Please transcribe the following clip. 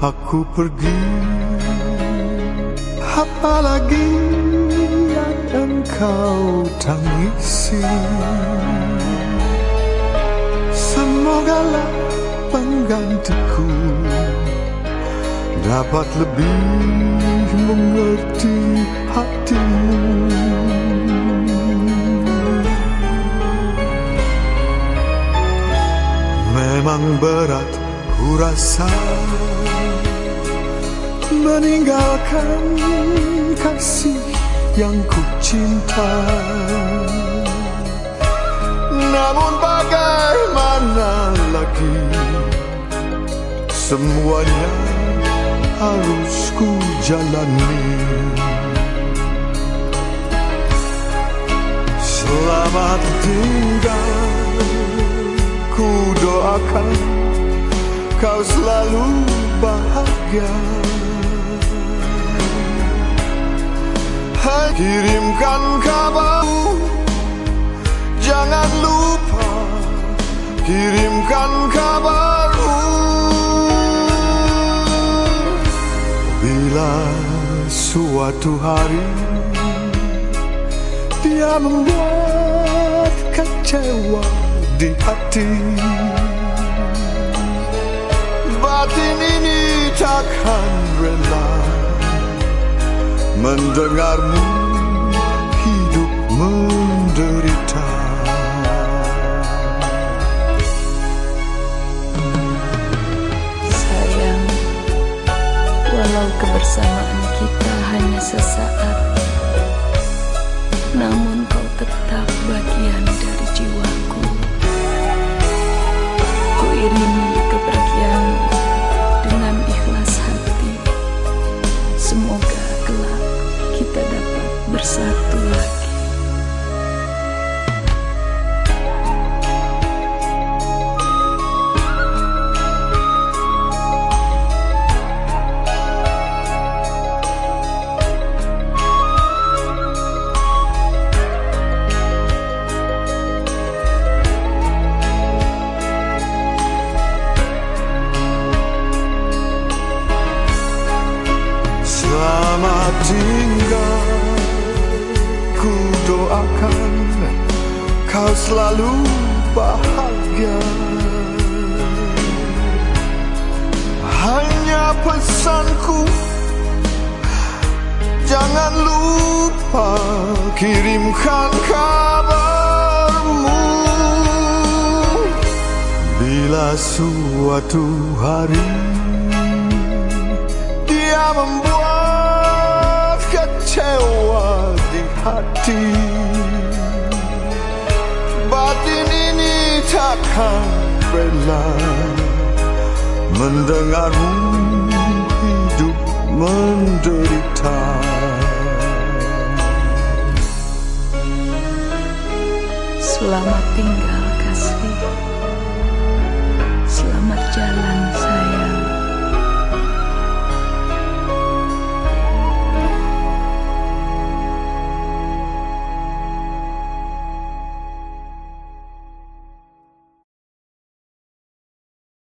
aku pergi. Apalagi yang engkau tangisi? Semogalah penggantiku Dapat lebih mengerti hatimu. Memang berat ku rasa Meninggalkan kasih yang ku cinta. Namun bagaimana lagi? Semuanya harus ku jalani. Selamat tinggal ku doakan kau selalu bahagia. Hai kirimkan kabarmu Jangan lupa kirimkan kabarmu Bila suatu hari Dia membuat kecewa di hati Batin ini takkan rela Mendengarmu hidup menderita. Sayang, walau kebersamaan kita hanya sesaat Namun Semoga kelak kita dapat bersatu Selamat tinggal. Ku doakan Kau selalu bahagia. Hanya pesanku Jangan lupa kirimkan kabarmu. Bila suatu hari dia membuat kecewa di hati. Batin ini takkan bela Mendengarmu hidup menderita. Selamat tinggal.